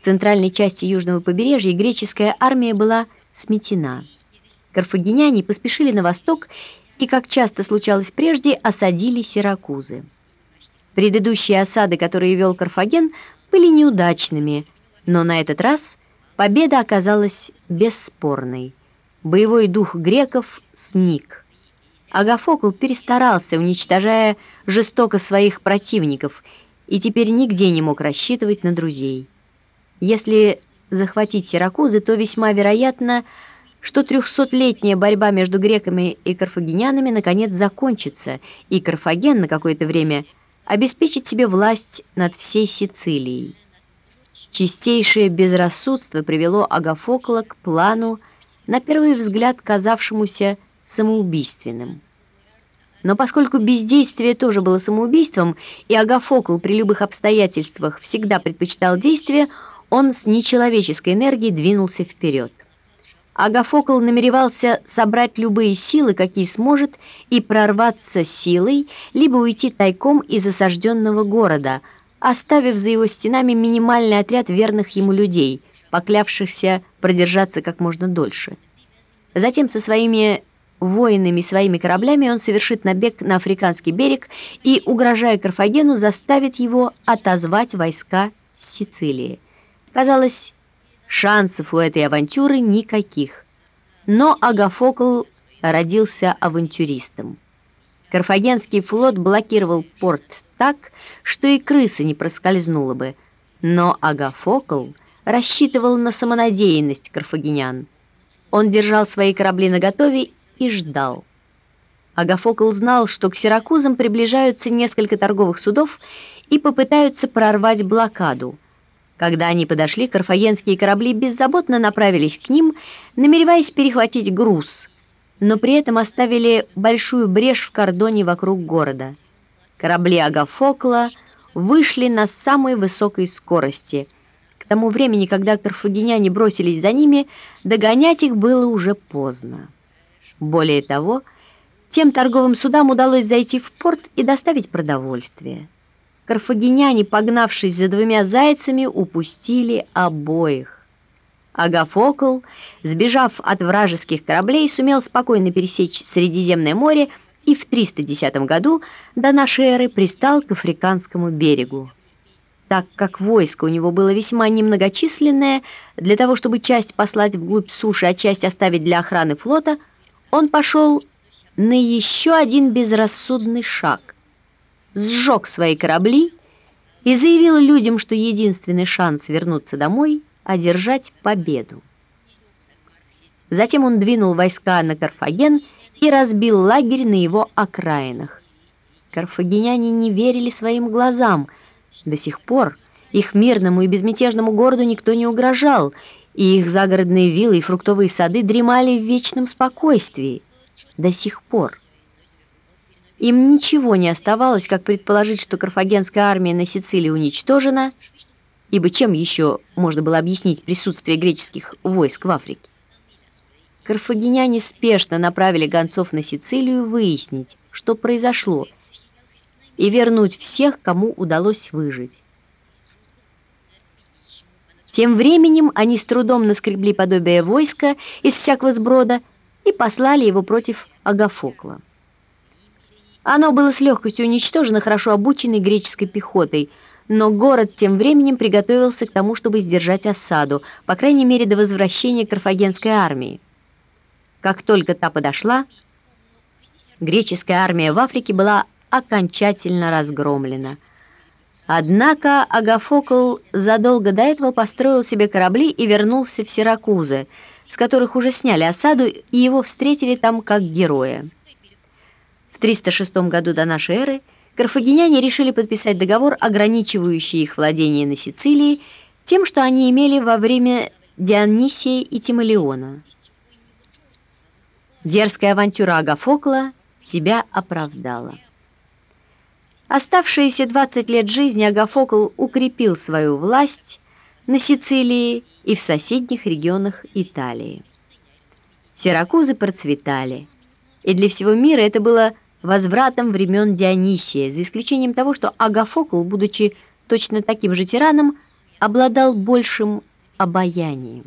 В центральной части южного побережья греческая армия была сметена. Карфагеняне поспешили на восток и, как часто случалось прежде, осадили Сиракузы. Предыдущие осады, которые вел Карфаген, были неудачными, но на этот раз победа оказалась бесспорной. Боевой дух греков сник. Агафокл перестарался, уничтожая жестоко своих противников, и теперь нигде не мог рассчитывать на друзей. Если захватить Сиракузы, то весьма вероятно, что трехсотлетняя борьба между греками и карфагенянами наконец закончится, и Карфаген на какое-то время – обеспечить себе власть над всей Сицилией. Чистейшее безрассудство привело Агафокла к плану, на первый взгляд казавшемуся самоубийственным. Но поскольку бездействие тоже было самоубийством, и Агафокл при любых обстоятельствах всегда предпочитал действие, он с нечеловеческой энергией двинулся вперед. Агафокл намеревался собрать любые силы, какие сможет, и прорваться силой, либо уйти тайком из осажденного города, оставив за его стенами минимальный отряд верных ему людей, поклявшихся продержаться как можно дольше. Затем со своими воинами, своими кораблями он совершит набег на африканский берег и, угрожая Карфагену, заставит его отозвать войска с Сицилии. Казалось, Шансов у этой авантюры никаких. Но Агафокл родился авантюристом. Карфагенский флот блокировал порт так, что и крыса не проскользнула бы, но Агафокл рассчитывал на самонадеянность карфагенян. Он держал свои корабли наготове и ждал. Агафокл знал, что к Сиракузам приближаются несколько торговых судов и попытаются прорвать блокаду – когда они подошли, карфагенские корабли беззаботно направились к ним, намереваясь перехватить груз, но при этом оставили большую брешь в кордоне вокруг города. Корабли Агафокла вышли на самой высокой скорости. К тому времени, когда карфагеняне бросились за ними, догонять их было уже поздно. Более того, тем торговым судам удалось зайти в порт и доставить продовольствие. Карфагеняне, погнавшись за двумя зайцами, упустили обоих. Агафокл, сбежав от вражеских кораблей, сумел спокойно пересечь Средиземное море и в 310 году до нашей эры пристал к Африканскому берегу. Так как войско у него было весьма немногочисленное, для того, чтобы часть послать вглубь суши, а часть оставить для охраны флота, он пошел на еще один безрассудный шаг – сжег свои корабли и заявил людям, что единственный шанс вернуться домой – одержать победу. Затем он двинул войска на Карфаген и разбил лагерь на его окраинах. Карфагеняне не верили своим глазам. До сих пор их мирному и безмятежному городу никто не угрожал, и их загородные виллы и фруктовые сады дремали в вечном спокойствии. До сих пор. Им ничего не оставалось, как предположить, что карфагенская армия на Сицилии уничтожена, ибо чем еще можно было объяснить присутствие греческих войск в Африке? Карфагеняне спешно направили гонцов на Сицилию выяснить, что произошло, и вернуть всех, кому удалось выжить. Тем временем они с трудом наскребли подобие войска из всякого сброда и послали его против Агафокла. Оно было с легкостью уничтожено хорошо обученной греческой пехотой, но город тем временем приготовился к тому, чтобы сдержать осаду, по крайней мере до возвращения карфагенской армии. Как только та подошла, греческая армия в Африке была окончательно разгромлена. Однако Агафокл задолго до этого построил себе корабли и вернулся в Сиракузы, с которых уже сняли осаду, и его встретили там как героя. В 306 году до нашей эры карфагеняне решили подписать договор, ограничивающий их владение на Сицилии, тем, что они имели во время Дионисия и Тимолеона. Дерзкая авантюра Агафокла себя оправдала. Оставшиеся 20 лет жизни Агафокл укрепил свою власть на Сицилии и в соседних регионах Италии. Сиракузы процветали, и для всего мира это было возвратом времен Дионисия, за исключением того, что Агафокл, будучи точно таким же тираном, обладал большим обаянием.